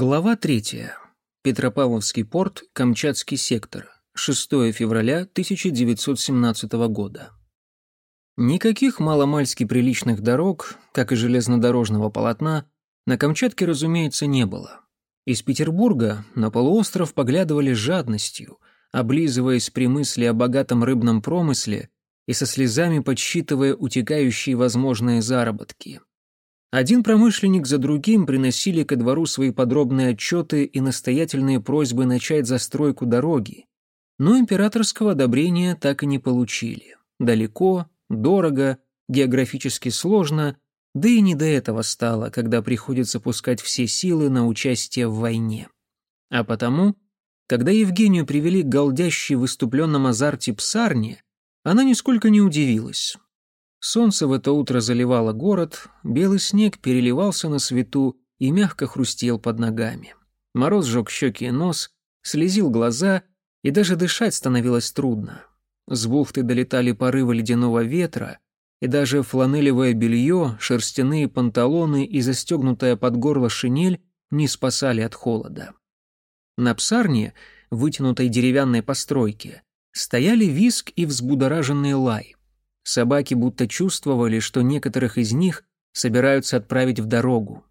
Глава третья. Петропавловский порт, Камчатский сектор. 6 февраля 1917 года. Никаких маломальски приличных дорог, как и железнодорожного полотна, на Камчатке, разумеется, не было. Из Петербурга на полуостров поглядывали жадностью, облизываясь при мысли о богатом рыбном промысле и со слезами подсчитывая утекающие возможные заработки. Один промышленник за другим приносили ко двору свои подробные отчеты и настоятельные просьбы начать застройку дороги, но императорского одобрения так и не получили. Далеко, дорого, географически сложно, да и не до этого стало, когда приходится пускать все силы на участие в войне. А потому, когда Евгению привели к голдящей в выступленном азарте псарне, она нисколько не удивилась. Солнце в это утро заливало город, белый снег переливался на свету и мягко хрустел под ногами. Мороз сжег щеки и нос, слезил глаза, и даже дышать становилось трудно. С бухты долетали порывы ледяного ветра, и даже фланелевое белье, шерстяные панталоны и застегнутая под горло шинель не спасали от холода. На псарне, вытянутой деревянной постройке, стояли виск и взбудораженный лай. Собаки будто чувствовали, что некоторых из них собираются отправить в дорогу.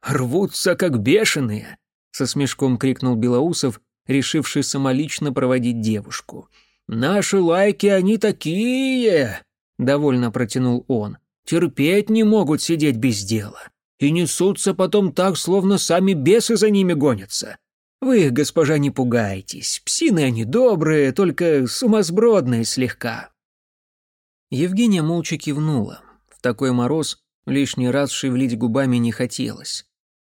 «Рвутся, как бешеные!» — со смешком крикнул Белоусов, решивший самолично проводить девушку. «Наши лайки, они такие!» — довольно протянул он. «Терпеть не могут сидеть без дела. И несутся потом так, словно сами бесы за ними гонятся. Вы, госпожа, не пугайтесь. Псины они добрые, только сумасбродные слегка. Евгения молча кивнула. В такой мороз лишний раз шевелить губами не хотелось.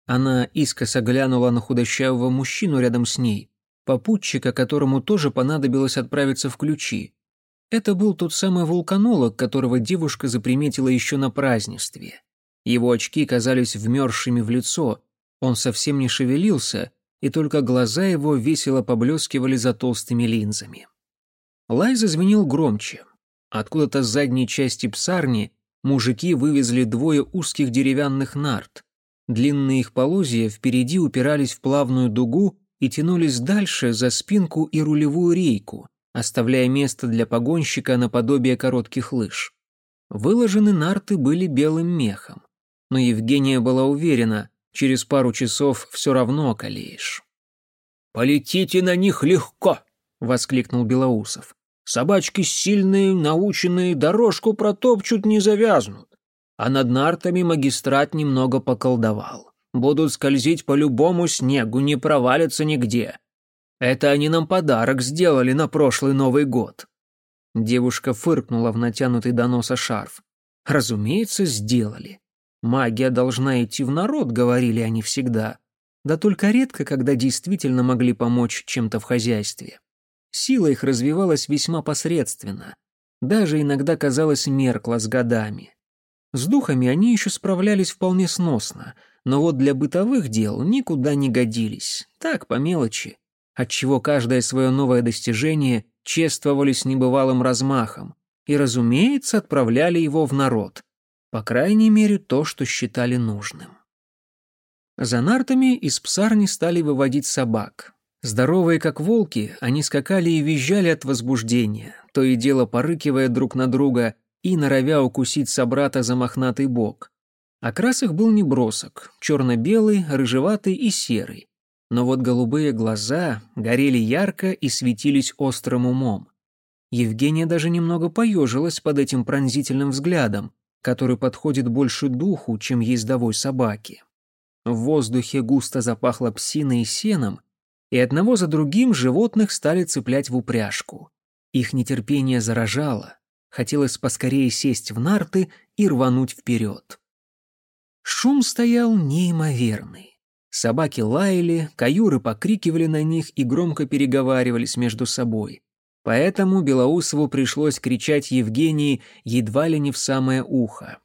Она искоса глянула на худощавого мужчину рядом с ней, попутчика, которому тоже понадобилось отправиться в ключи. Это был тот самый вулканолог, которого девушка заприметила еще на празднестве. Его очки казались вмерзшими в лицо, он совсем не шевелился, и только глаза его весело поблескивали за толстыми линзами. Лай зазвенел громче. Откуда-то с задней части псарни мужики вывезли двое узких деревянных нарт. Длинные их полозья впереди упирались в плавную дугу и тянулись дальше за спинку и рулевую рейку, оставляя место для погонщика наподобие коротких лыж. Выложены нарты были белым мехом, но Евгения была уверена, через пару часов все равно околеешь. «Полетите на них легко!» — воскликнул Белоусов. Собачки сильные, наученные, дорожку протопчут, не завязнут. А над нартами магистрат немного поколдовал. Будут скользить по любому снегу, не провалятся нигде. Это они нам подарок сделали на прошлый Новый год. Девушка фыркнула в натянутый до носа шарф. Разумеется, сделали. Магия должна идти в народ, говорили они всегда. Да только редко, когда действительно могли помочь чем-то в хозяйстве. Сила их развивалась весьма посредственно, даже иногда, казалось, меркла с годами. С духами они еще справлялись вполне сносно, но вот для бытовых дел никуда не годились, так, по мелочи, отчего каждое свое новое достижение чествовали с небывалым размахом и, разумеется, отправляли его в народ, по крайней мере, то, что считали нужным. За нартами из псарни стали выводить собак, Здоровые как волки, они скакали и визжали от возбуждения, то и дело порыкивая друг на друга и норовя укусить собрата за мохнатый бок. Окрас их был небросок, черно-белый, рыжеватый и серый. Но вот голубые глаза горели ярко и светились острым умом. Евгения даже немного поежилась под этим пронзительным взглядом, который подходит больше духу, чем ездовой собаки. В воздухе густо запахло псиной и сеном, и одного за другим животных стали цеплять в упряжку. Их нетерпение заражало, хотелось поскорее сесть в нарты и рвануть вперед. Шум стоял неимоверный. Собаки лаяли, каюры покрикивали на них и громко переговаривались между собой. Поэтому Белоусову пришлось кричать Евгении едва ли не в самое ухо.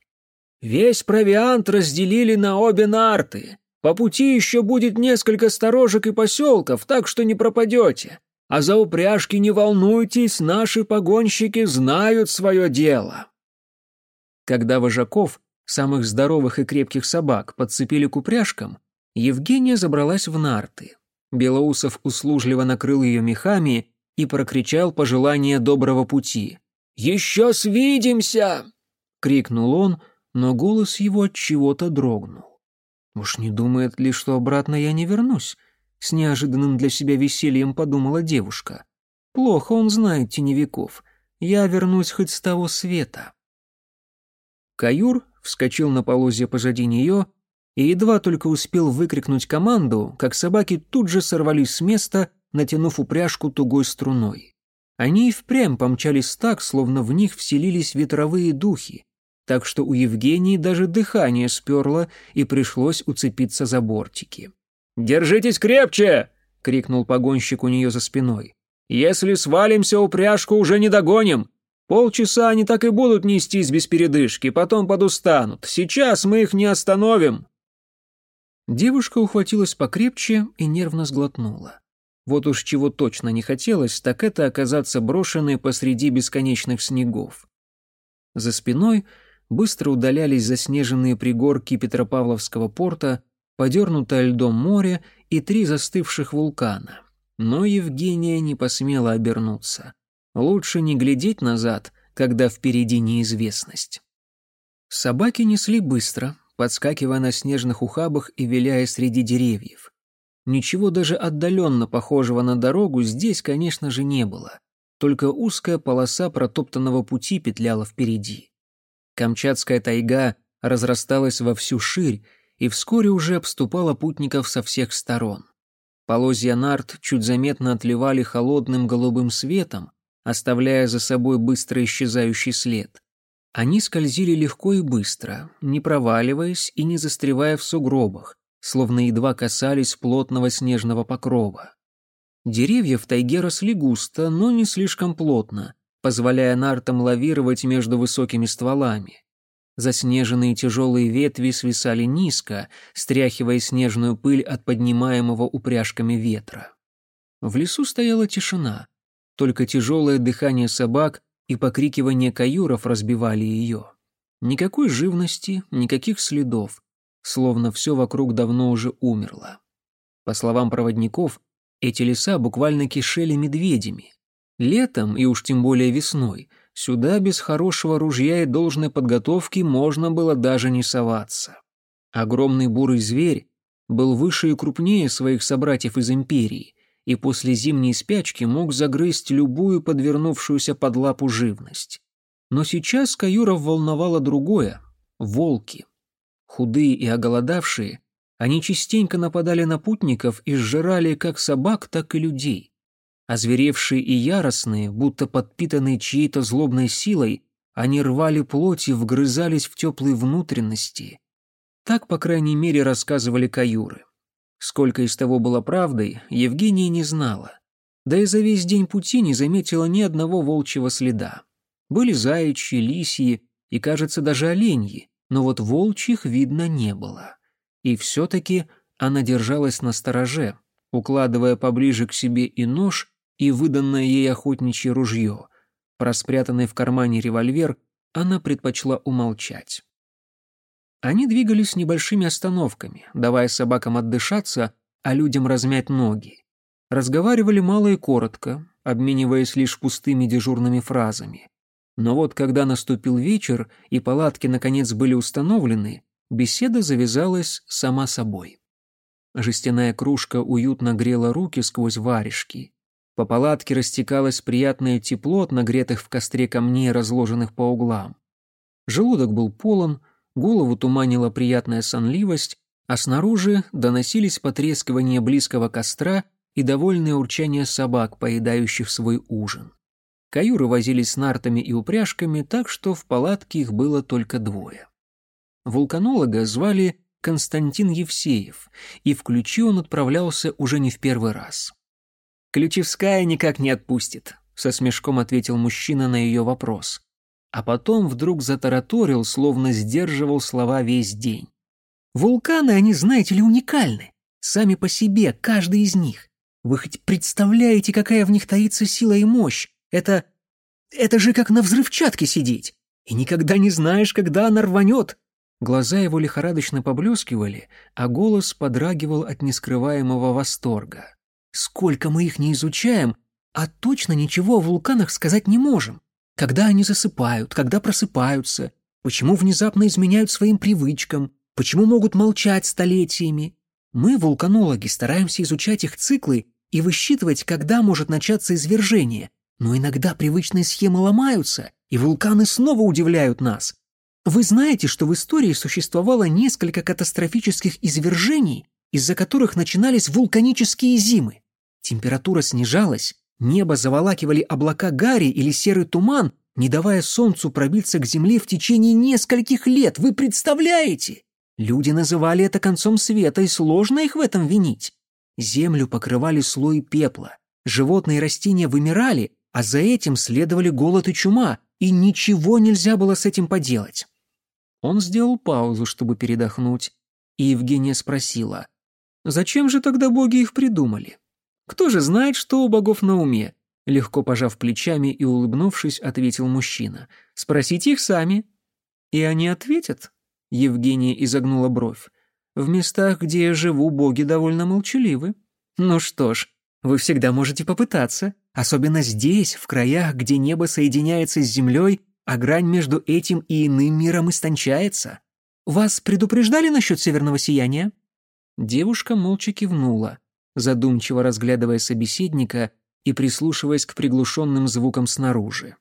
«Весь провиант разделили на обе нарты. По пути еще будет несколько сторожек и поселков, так что не пропадете. А за упряжки не волнуйтесь, наши погонщики знают свое дело». Когда вожаков, самых здоровых и крепких собак, подцепили к упряжкам, Евгения забралась в нарты. Белоусов услужливо накрыл ее мехами и прокричал пожелание доброго пути. «Еще свидимся!» — крикнул он, но голос его от чего-то дрогнул. «Уж не думает ли, что обратно я не вернусь?» С неожиданным для себя весельем подумала девушка. «Плохо он знает теневиков. Я вернусь хоть с того света». Каюр вскочил на полозья позади нее и едва только успел выкрикнуть команду, как собаки тут же сорвались с места, натянув упряжку тугой струной. Они и впрямь помчались так, словно в них вселились ветровые духи, так что у Евгении даже дыхание сперло и пришлось уцепиться за бортики. «Держитесь крепче!» — крикнул погонщик у нее за спиной. «Если свалимся, упряжку уже не догоним. Полчаса они так и будут нестись без передышки, потом подустанут. Сейчас мы их не остановим». Девушка ухватилась покрепче и нервно сглотнула. Вот уж чего точно не хотелось, так это оказаться брошенной посреди бесконечных снегов. За спиной быстро удалялись заснеженные пригорки Петропавловского порта, подернутое льдом море и три застывших вулкана. Но Евгения не посмела обернуться. Лучше не глядеть назад, когда впереди неизвестность. Собаки несли быстро, подскакивая на снежных ухабах и виляя среди деревьев. Ничего даже отдаленно похожего на дорогу здесь, конечно же, не было. Только узкая полоса протоптанного пути петляла впереди. Камчатская тайга разрасталась во всю ширь и вскоре уже обступала путников со всех сторон. Полозья нарт чуть заметно отливали холодным голубым светом, оставляя за собой быстро исчезающий след. Они скользили легко и быстро, не проваливаясь и не застревая в сугробах, словно едва касались плотного снежного покрова. Деревья в тайге росли густо, но не слишком плотно, позволяя нартам лавировать между высокими стволами. Заснеженные тяжелые ветви свисали низко, стряхивая снежную пыль от поднимаемого упряжками ветра. В лесу стояла тишина, только тяжелое дыхание собак и покрикивание каюров разбивали ее. Никакой живности, никаких следов, словно все вокруг давно уже умерло. По словам проводников, эти леса буквально кишели медведями. Летом, и уж тем более весной, сюда без хорошего ружья и должной подготовки можно было даже не соваться. Огромный бурый зверь был выше и крупнее своих собратьев из империи, и после зимней спячки мог загрызть любую подвернувшуюся под лапу живность. Но сейчас каюров волновало другое — волки. Худые и оголодавшие, они частенько нападали на путников и сжирали как собак, так и людей. Озверевшие и яростные, будто подпитанные чьей-то злобной силой, они рвали плоть и вгрызались в теплые внутренности. Так, по крайней мере, рассказывали каюры. Сколько из того было правдой, Евгения не знала. Да и за весь день пути не заметила ни одного волчьего следа. Были заячьи, лисьи и, кажется, даже оленьи, но вот волчьих видно не было. И все-таки она держалась на стороже, укладывая поближе к себе и нож, и выданное ей охотничье ружье. Про спрятанный в кармане револьвер она предпочла умолчать. Они двигались небольшими остановками, давая собакам отдышаться, а людям размять ноги. Разговаривали мало и коротко, обмениваясь лишь пустыми дежурными фразами. Но вот когда наступил вечер и палатки наконец были установлены, беседа завязалась сама собой. Жестяная кружка уютно грела руки сквозь варежки. По палатке растекалось приятное тепло от нагретых в костре камней, разложенных по углам. Желудок был полон, голову туманила приятная сонливость, а снаружи доносились потрескивания близкого костра и довольное урчание собак, поедающих свой ужин. Каюры возились с нартами и упряжками, так что в палатке их было только двое. Вулканолога звали Константин Евсеев, и в ключи он отправлялся уже не в первый раз. «Ключевская никак не отпустит», — со смешком ответил мужчина на ее вопрос а потом вдруг затараторил, словно сдерживал слова весь день. «Вулканы, они, знаете ли, уникальны. Сами по себе, каждый из них. Вы хоть представляете, какая в них таится сила и мощь? Это... это же как на взрывчатке сидеть. И никогда не знаешь, когда она рванет. Глаза его лихорадочно поблескивали, а голос подрагивал от нескрываемого восторга. «Сколько мы их не изучаем, а точно ничего о вулканах сказать не можем. Когда они засыпают, когда просыпаются, почему внезапно изменяют своим привычкам, почему могут молчать столетиями. Мы, вулканологи, стараемся изучать их циклы и высчитывать, когда может начаться извержение, но иногда привычные схемы ломаются, и вулканы снова удивляют нас. Вы знаете, что в истории существовало несколько катастрофических извержений, из-за которых начинались вулканические зимы. Температура снижалась, небо заволакивали облака гари или серый туман, не давая солнцу пробиться к земле в течение нескольких лет. Вы представляете? Люди называли это концом света, и сложно их в этом винить. Землю покрывали слои пепла, животные и растения вымирали, а за этим следовали голод и чума, и ничего нельзя было с этим поделать. Он сделал паузу, чтобы передохнуть, и Евгения спросила, «Зачем же тогда боги их придумали? Кто же знает, что у богов на уме?» Легко пожав плечами и улыбнувшись, ответил мужчина. «Спросите их сами». «И они ответят?» Евгения изогнула бровь. «В местах, где я живу, боги довольно молчаливы». «Ну что ж, вы всегда можете попытаться, особенно здесь, в краях, где небо соединяется с землей а грань между этим и иным миром истончается. Вас предупреждали насчет северного сияния?» Девушка молча кивнула, задумчиво разглядывая собеседника и прислушиваясь к приглушенным звукам снаружи.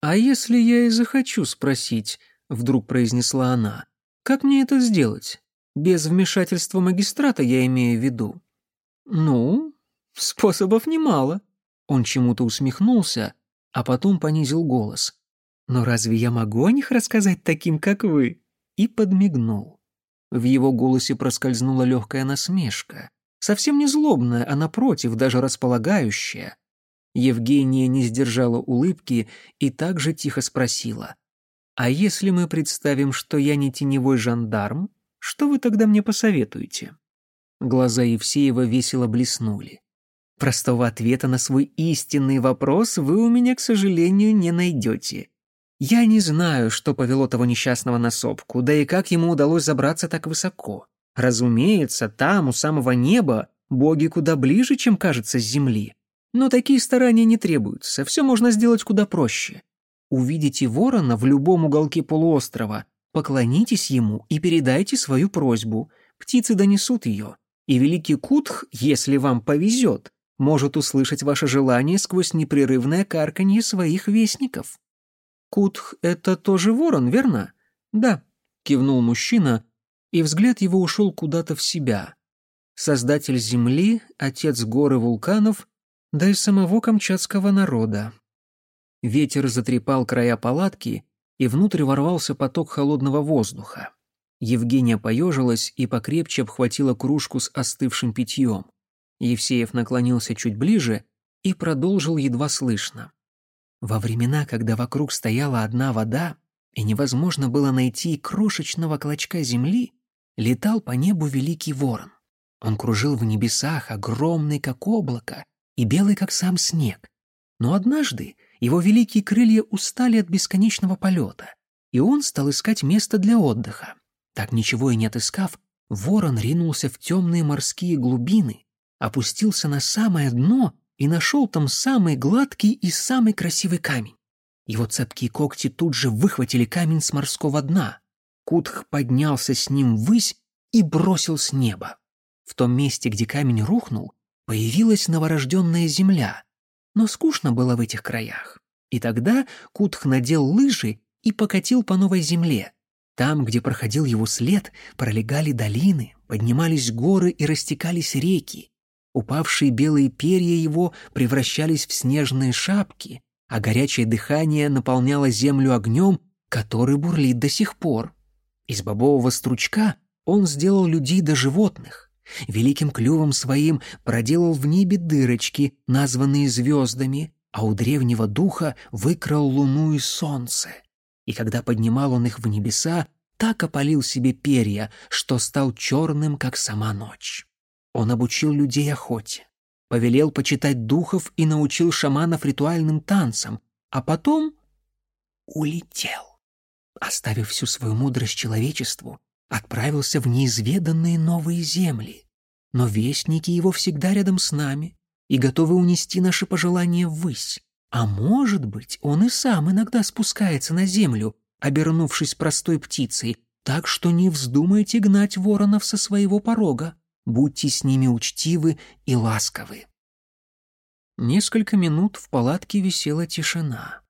«А если я и захочу спросить», — вдруг произнесла она, — «как мне это сделать? Без вмешательства магистрата я имею в виду». «Ну, способов немало». Он чему-то усмехнулся, а потом понизил голос. «Но разве я могу о них рассказать таким, как вы?» И подмигнул. В его голосе проскользнула легкая насмешка. Совсем не злобная, а напротив, даже располагающая. Евгения не сдержала улыбки и также тихо спросила. «А если мы представим, что я не теневой жандарм, что вы тогда мне посоветуете?» Глаза Евсеева весело блеснули. «Простого ответа на свой истинный вопрос вы у меня, к сожалению, не найдете. Я не знаю, что повело того несчастного на сопку, да и как ему удалось забраться так высоко. Разумеется, там, у самого неба, боги куда ближе, чем кажется с земли. Но такие старания не требуются, все можно сделать куда проще. Увидите ворона в любом уголке полуострова, поклонитесь ему и передайте свою просьбу. Птицы донесут ее. И великий Кутх, если вам повезет, может услышать ваше желание сквозь непрерывное карканье своих вестников. «Кутх — это тоже ворон, верно?» «Да», — кивнул мужчина, и взгляд его ушел куда-то в себя. Создатель Земли, отец горы вулканов, да и самого камчатского народа. Ветер затрепал края палатки, и внутрь ворвался поток холодного воздуха. Евгения поежилась и покрепче обхватила кружку с остывшим питьем. Евсеев наклонился чуть ближе и продолжил едва слышно. Во времена, когда вокруг стояла одна вода, и невозможно было найти крошечного клочка земли, летал по небу великий ворон. Он кружил в небесах, огромный, как облако, и белый, как сам снег. Но однажды его великие крылья устали от бесконечного полета, и он стал искать место для отдыха. Так ничего и не отыскав, ворон ринулся в темные морские глубины, опустился на самое дно и нашел там самый гладкий и самый красивый камень. Его цепкие когти тут же выхватили камень с морского дна. Кутх поднялся с ним ввысь и бросил с неба. В том месте, где камень рухнул, появилась новорожденная земля. Но скучно было в этих краях. И тогда Кутх надел лыжи и покатил по новой земле. Там, где проходил его след, пролегали долины, поднимались горы и растекались реки. Упавшие белые перья его превращались в снежные шапки, а горячее дыхание наполняло землю огнем, который бурлит до сих пор. Из бобового стручка он сделал людей до животных. Великим клювом своим проделал в небе дырочки, названные звездами, а у древнего духа выкрал луну и солнце. И когда поднимал он их в небеса, так опалил себе перья, что стал черным, как сама ночь. Он обучил людей охоте, повелел почитать духов и научил шаманов ритуальным танцам, а потом улетел. Оставив всю свою мудрость человечеству, отправился в неизведанные новые земли. Но вестники его всегда рядом с нами и готовы унести наши пожелания ввысь. А может быть, он и сам иногда спускается на землю, обернувшись простой птицей, так что не вздумайте гнать воронов со своего порога. Будьте с ними учтивы и ласковы. Несколько минут в палатке висела тишина.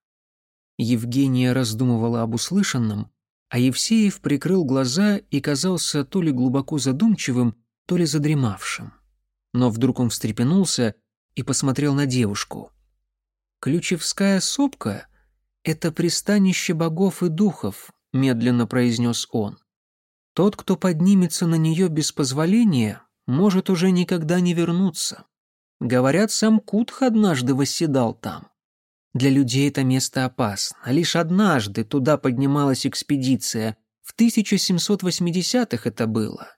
Евгения раздумывала об услышанном, а Евсеев прикрыл глаза и казался то ли глубоко задумчивым, то ли задремавшим. Но вдруг он встрепенулся и посмотрел на девушку. «Ключевская сопка — это пристанище богов и духов», — медленно произнес он. «Тот, кто поднимется на нее без позволения, может уже никогда не вернуться. Говорят, сам Кутх однажды восседал там. Для людей это место опасно. Лишь однажды туда поднималась экспедиция. В 1780-х это было.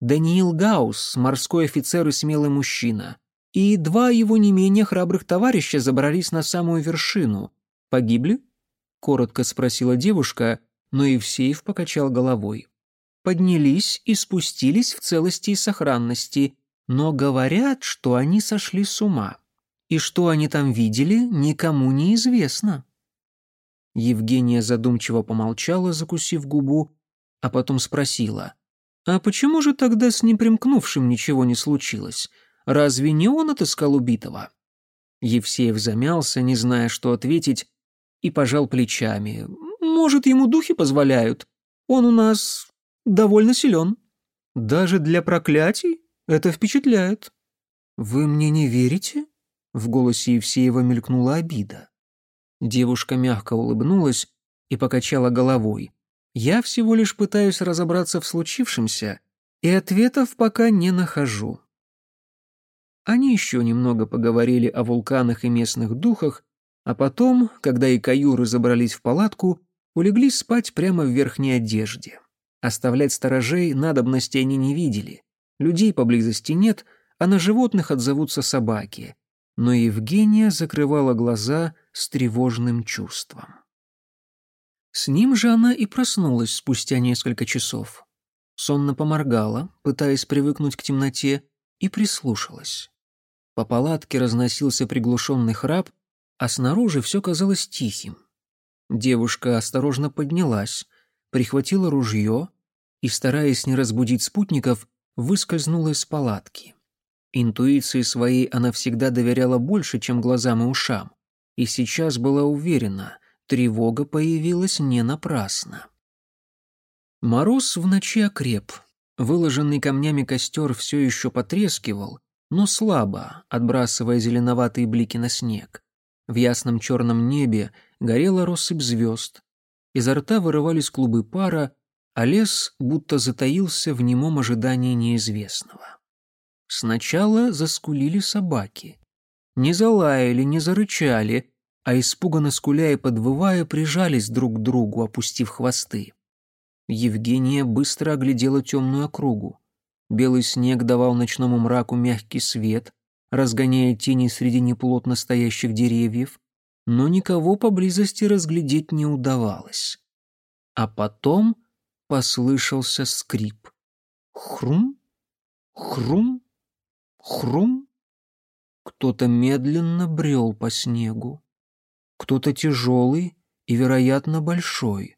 Даниил Гаус, морской офицер и смелый мужчина. И два его не менее храбрых товарища забрались на самую вершину. Погибли? Коротко спросила девушка, но Евсеев покачал головой. Поднялись и спустились в целости и сохранности, но говорят, что они сошли с ума и что они там видели, никому не известно. Евгения задумчиво помолчала, закусив губу, а потом спросила, «А почему же тогда с непримкнувшим ничего не случилось? Разве не он отыскал убитого?» Евсеев замялся, не зная, что ответить, и пожал плечами. «Может, ему духи позволяют? Он у нас довольно силен. Даже для проклятий это впечатляет». «Вы мне не верите?» В голосе Евсеева мелькнула обида. Девушка мягко улыбнулась и покачала головой. «Я всего лишь пытаюсь разобраться в случившемся, и ответов пока не нахожу». Они еще немного поговорили о вулканах и местных духах, а потом, когда и каюры забрались в палатку, улеглись спать прямо в верхней одежде. Оставлять сторожей надобности они не видели. Людей поблизости нет, а на животных отзовутся собаки но Евгения закрывала глаза с тревожным чувством. С ним же она и проснулась спустя несколько часов. Сонно поморгала, пытаясь привыкнуть к темноте, и прислушалась. По палатке разносился приглушенный храп, а снаружи все казалось тихим. Девушка осторожно поднялась, прихватила ружье и, стараясь не разбудить спутников, выскользнула из палатки. Интуиции своей она всегда доверяла больше, чем глазам и ушам, и сейчас была уверена, тревога появилась не напрасно. Мороз в ночи окреп. Выложенный камнями костер все еще потрескивал, но слабо, отбрасывая зеленоватые блики на снег. В ясном черном небе горела россыпь звезд. Изо рта вырывались клубы пара, а лес будто затаился в немом ожидании неизвестного. Сначала заскулили собаки. Не залаяли, не зарычали, а испуганно скуля и подвывая прижались друг к другу, опустив хвосты. Евгения быстро оглядела темную округу. Белый снег давал ночному мраку мягкий свет, разгоняя тени среди неплотно стоящих деревьев, но никого поблизости разглядеть не удавалось. А потом послышался скрип. Хрум, хрум, Хрум! Кто-то медленно брел по снегу. Кто-то тяжелый и, вероятно, большой.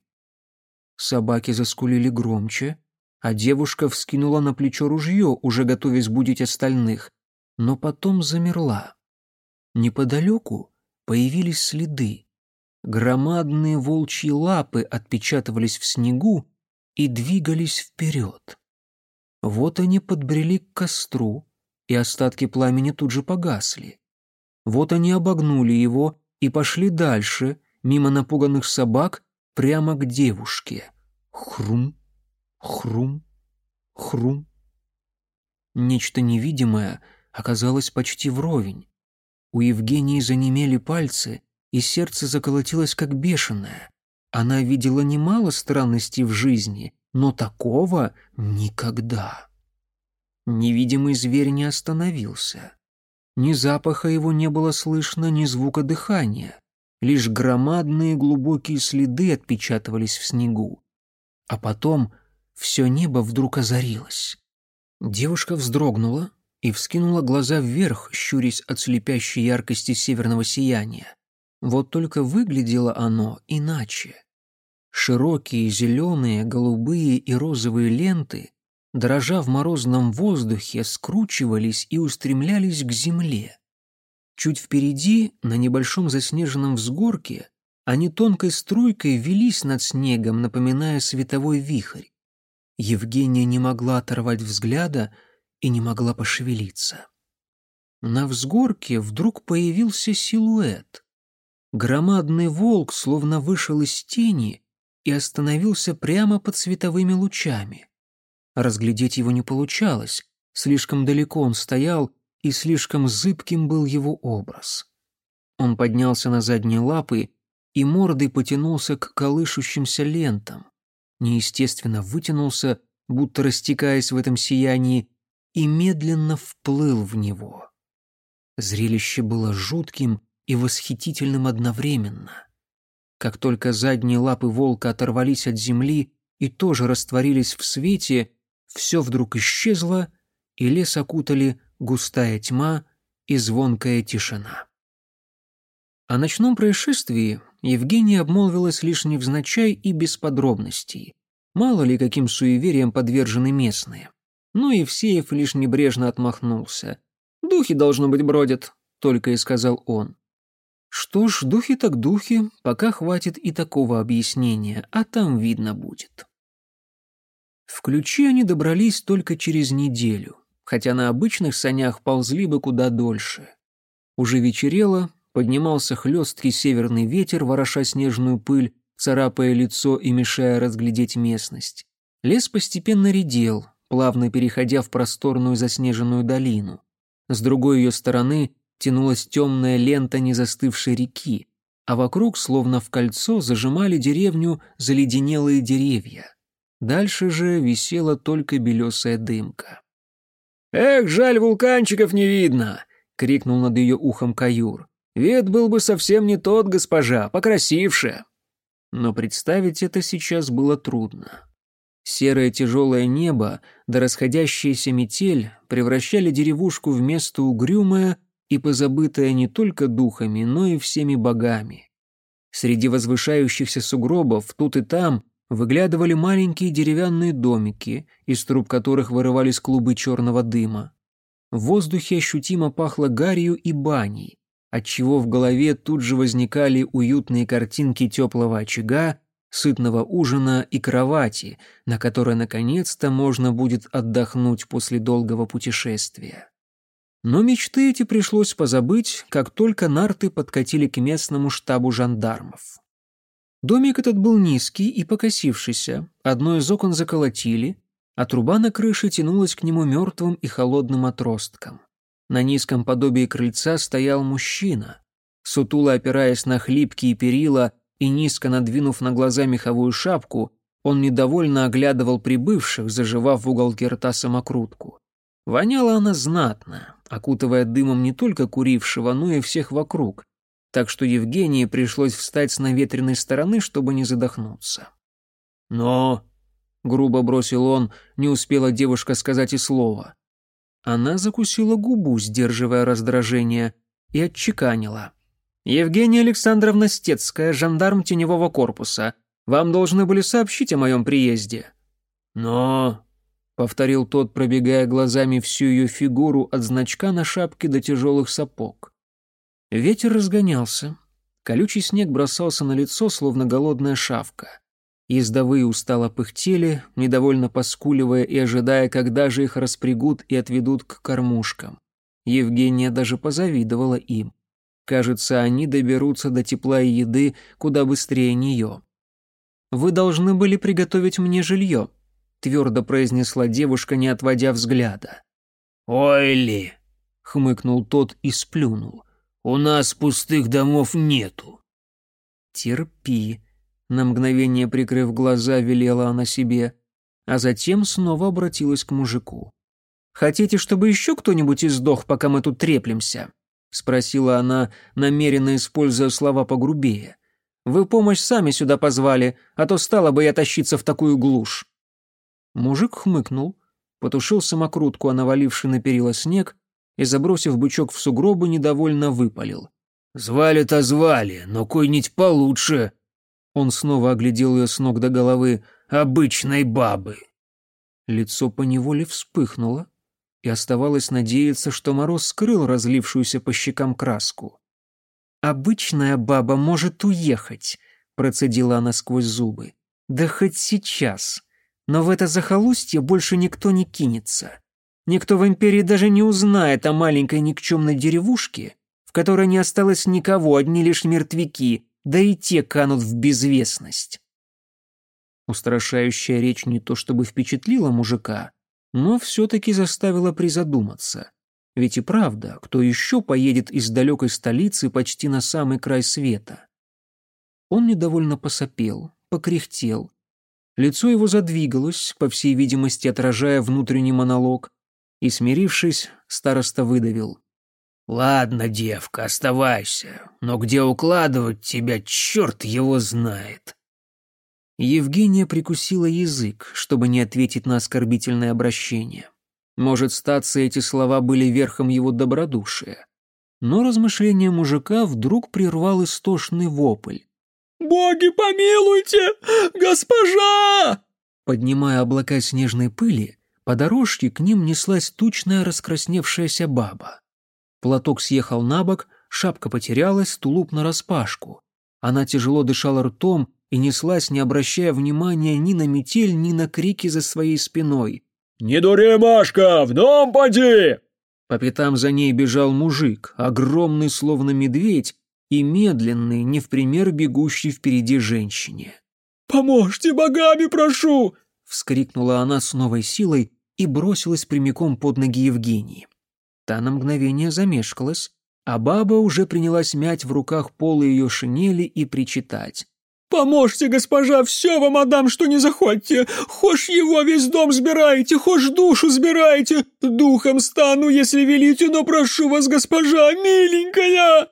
Собаки заскулили громче, а девушка вскинула на плечо ружье, уже готовясь будить остальных, но потом замерла. Неподалеку появились следы. Громадные волчьи лапы отпечатывались в снегу и двигались вперед. Вот они подбрели к костру, и остатки пламени тут же погасли. Вот они обогнули его и пошли дальше, мимо напуганных собак, прямо к девушке. Хрум, хрум, хрум. Нечто невидимое оказалось почти вровень. У Евгении занемели пальцы, и сердце заколотилось как бешеное. Она видела немало странностей в жизни, но такого никогда. Невидимый зверь не остановился. Ни запаха его не было слышно, ни звука дыхания. лишь громадные глубокие следы отпечатывались в снегу. А потом все небо вдруг озарилось. Девушка вздрогнула и вскинула глаза вверх, щурясь от слепящей яркости северного сияния. Вот только выглядело оно иначе. Широкие зеленые, голубые и розовые ленты, дрожа в морозном воздухе, скручивались и устремлялись к земле. Чуть впереди, на небольшом заснеженном взгорке, они тонкой струйкой велись над снегом, напоминая световой вихрь. Евгения не могла оторвать взгляда и не могла пошевелиться. На взгорке вдруг появился силуэт. Громадный волк словно вышел из тени и остановился прямо под световыми лучами. Разглядеть его не получалось, слишком далеко он стоял, и слишком зыбким был его образ. Он поднялся на задние лапы и мордой потянулся к колышущимся лентам, неестественно вытянулся, будто растекаясь в этом сиянии, и медленно вплыл в него. Зрелище было жутким и восхитительным одновременно. Как только задние лапы волка оторвались от земли и тоже растворились в свете, все вдруг исчезло, и лес окутали густая тьма и звонкая тишина. О ночном происшествии Евгения обмолвилась лишь невзначай и без подробностей. Мало ли каким суевериям подвержены местные. Но ну Евсеев лишь небрежно отмахнулся. «Духи, должно быть, бродят», — только и сказал он. Что ж, духи так духи, пока хватит и такого объяснения, а там видно будет. В ключи они добрались только через неделю, хотя на обычных санях ползли бы куда дольше. Уже вечерело, поднимался хлесткий северный ветер, вороша снежную пыль, царапая лицо и мешая разглядеть местность. Лес постепенно редел, плавно переходя в просторную заснеженную долину. С другой ее стороны тянулась темная лента незастывшей реки, а вокруг, словно в кольцо, зажимали деревню заледенелые деревья. Дальше же висела только белесая дымка. «Эх, жаль, вулканчиков не видно!» — крикнул над ее ухом каюр. «Вид был бы совсем не тот, госпожа, покрасивше!» Но представить это сейчас было трудно. Серое тяжелое небо да расходящаяся метель превращали деревушку в место угрюмое и позабытая не только духами, но и всеми богами. Среди возвышающихся сугробов тут и там выглядывали маленькие деревянные домики, из труб которых вырывались клубы черного дыма. В воздухе ощутимо пахло гарью и баней, отчего в голове тут же возникали уютные картинки теплого очага, сытного ужина и кровати, на которой наконец-то можно будет отдохнуть после долгого путешествия. Но мечты эти пришлось позабыть, как только нарты подкатили к местному штабу жандармов. Домик этот был низкий и покосившийся, одно из окон заколотили, а труба на крыше тянулась к нему мертвым и холодным отростком. На низком подобии крыльца стоял мужчина. Сутуло опираясь на хлипкие перила и низко надвинув на глаза меховую шапку, он недовольно оглядывал прибывших, заживав в уголке рта самокрутку. Воняла она знатно, окутывая дымом не только курившего, но и всех вокруг, так что Евгении пришлось встать с наветренной стороны, чтобы не задохнуться. «Но...» — грубо бросил он, не успела девушка сказать и слова. Она закусила губу, сдерживая раздражение, и отчеканила. «Евгения Александровна Стецкая, жандарм теневого корпуса. Вам должны были сообщить о моем приезде». «Но...» — повторил тот, пробегая глазами всю ее фигуру от значка на шапке до тяжелых сапог. Ветер разгонялся. Колючий снег бросался на лицо, словно голодная шавка. Ездовые устало пыхтели, недовольно поскуливая и ожидая, когда же их распрягут и отведут к кормушкам. Евгения даже позавидовала им. Кажется, они доберутся до тепла и еды куда быстрее нее. «Вы должны были приготовить мне жилье», твердо произнесла девушка, не отводя взгляда. «Ой ли!» — хмыкнул тот и сплюнул. «У нас пустых домов нету». «Терпи», — на мгновение прикрыв глаза, велела она себе, а затем снова обратилась к мужику. «Хотите, чтобы еще кто-нибудь издох, пока мы тут треплемся? спросила она, намеренно используя слова погрубее. «Вы помощь сами сюда позвали, а то стало бы я тащиться в такую глушь». Мужик хмыкнул, потушил самокрутку, а наваливший на перила снег, и, забросив бычок в сугробы, недовольно выпалил. «Звали-то звали, но кой-нибудь получше». Он снова оглядел ее с ног до головы. «Обычной бабы». Лицо поневоле вспыхнуло, и оставалось надеяться, что мороз скрыл разлившуюся по щекам краску. «Обычная баба может уехать», — процедила она сквозь зубы. «Да хоть сейчас. Но в это захолустье больше никто не кинется. Никто в империи даже не узнает о маленькой никчемной деревушке, в которой не осталось никого, одни лишь мертвяки, да и те канут в безвестность». Устрашающая речь не то чтобы впечатлила мужика, но все-таки заставила призадуматься. Ведь и правда, кто еще поедет из далекой столицы почти на самый край света? Он недовольно посопел, покряхтел. Лицо его задвигалось, по всей видимости, отражая внутренний монолог, и, смирившись, староста выдавил. «Ладно, девка, оставайся, но где укладывать тебя, черт его знает!» Евгения прикусила язык, чтобы не ответить на оскорбительное обращение. Может, статься эти слова были верхом его добродушия. Но размышление мужика вдруг прервал истошный вопль. «Боги помилуйте! Госпожа!» Поднимая облака снежной пыли, по дорожке к ним неслась тучная раскрасневшаяся баба. Платок съехал на бок, шапка потерялась, тулуп нараспашку. Она тяжело дышала ртом и неслась, не обращая внимания ни на метель, ни на крики за своей спиной. «Не дури, Машка, в дом поди!» По пятам за ней бежал мужик, огромный, словно медведь, и медленный, не в пример бегущий впереди женщине. «Поможьте, богами прошу!» — вскрикнула она с новой силой и бросилась прямиком под ноги Евгении. Та на мгновение замешкалась, а баба уже принялась мять в руках полы ее шинели и причитать. «Поможете, госпожа, все вам отдам, что не заходите. Хошь его весь дом сбираете, хошь душу сбираете. Духом стану, если велите, но прошу вас, госпожа, миленькая!»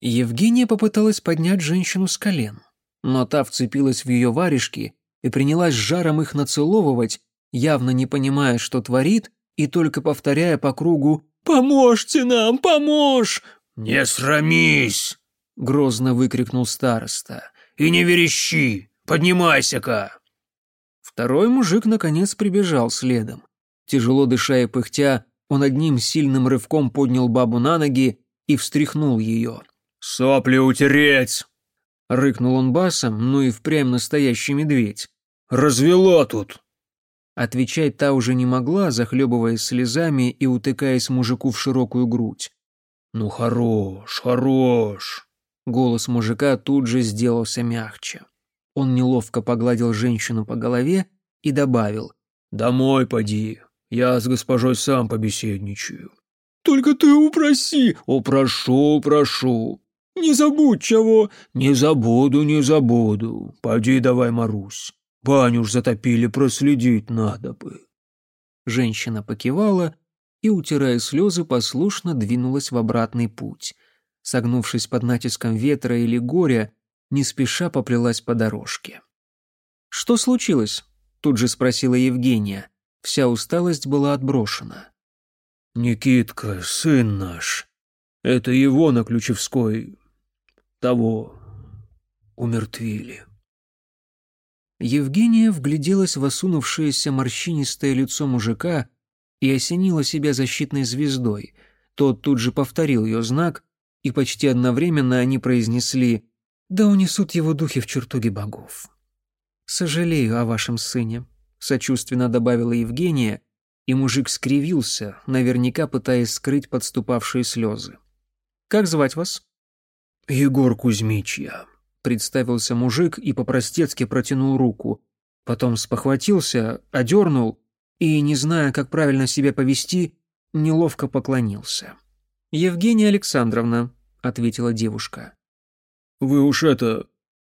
Евгения попыталась поднять женщину с колен, но та вцепилась в ее варежки и принялась жаром их нацеловывать, явно не понимая, что творит, и только повторяя по кругу «Поможьте нам, поможь!» «Не срамись!» — грозно выкрикнул староста и не верещи! Поднимайся-ка!» Второй мужик наконец прибежал следом. Тяжело дыша и пыхтя, он одним сильным рывком поднял бабу на ноги и встряхнул ее. «Сопли утереть!» Рыкнул он басом, ну и впрямь настоящий медведь. «Развела тут!» Отвечать та уже не могла, захлебываясь слезами и утыкаясь мужику в широкую грудь. «Ну хорош, хорош!» Голос мужика тут же сделался мягче. Он неловко погладил женщину по голове и добавил. «Домой поди, я с госпожой сам побеседничаю». «Только ты упроси». «Упрошу, прошу». «Не забудь чего». «Не забуду, не забуду. Поди давай, Марусь. Баню ж затопили, проследить надо бы». Женщина покивала и, утирая слезы, послушно двинулась в обратный путь – согнувшись под натиском ветра или горя, не спеша поплелась по дорожке. «Что случилось?» — тут же спросила Евгения. Вся усталость была отброшена. «Никитка, сын наш. Это его на Ключевской... того... умертвили». Евгения вгляделась в осунувшееся морщинистое лицо мужика и осенила себя защитной звездой. Тот тут же повторил ее знак, и почти одновременно они произнесли «Да унесут его духи в чертоги богов». «Сожалею о вашем сыне», — сочувственно добавила Евгения, и мужик скривился, наверняка пытаясь скрыть подступавшие слезы. «Как звать вас?» «Егор Кузьмич я», — представился мужик и по-простецки протянул руку. Потом спохватился, одернул и, не зная, как правильно себя повести, неловко поклонился. «Евгения Александровна», — ответила девушка. «Вы уж это...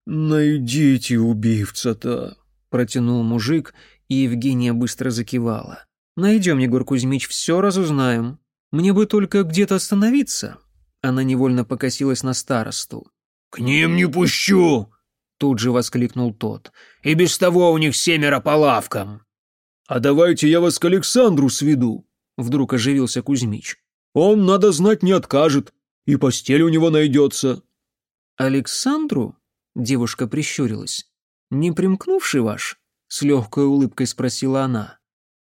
найдите убивца-то», — протянул мужик, и Евгения быстро закивала. «Найдем, Егор Кузьмич, все разузнаем. Мне бы только где-то остановиться». Она невольно покосилась на старосту. «К ним не пущу!» Тут же воскликнул тот. «И без того у них семеро по лавкам!» «А давайте я вас к Александру сведу!» Вдруг оживился Кузьмич. «Он, надо знать, не откажет, и постель у него найдется». «Александру?» — девушка прищурилась. «Не примкнувший ваш?» — с легкой улыбкой спросила она.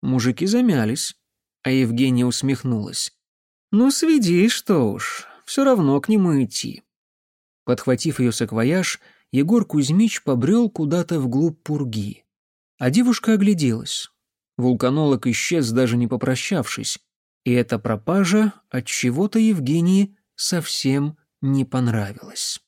Мужики замялись, а Евгения усмехнулась. «Ну, сведи, что уж, все равно к нему идти». Подхватив ее саквояж, Егор Кузьмич побрел куда-то вглубь пурги. А девушка огляделась. Вулканолог исчез, даже не попрощавшись. И эта пропажа от чего-то Евгении совсем не понравилась.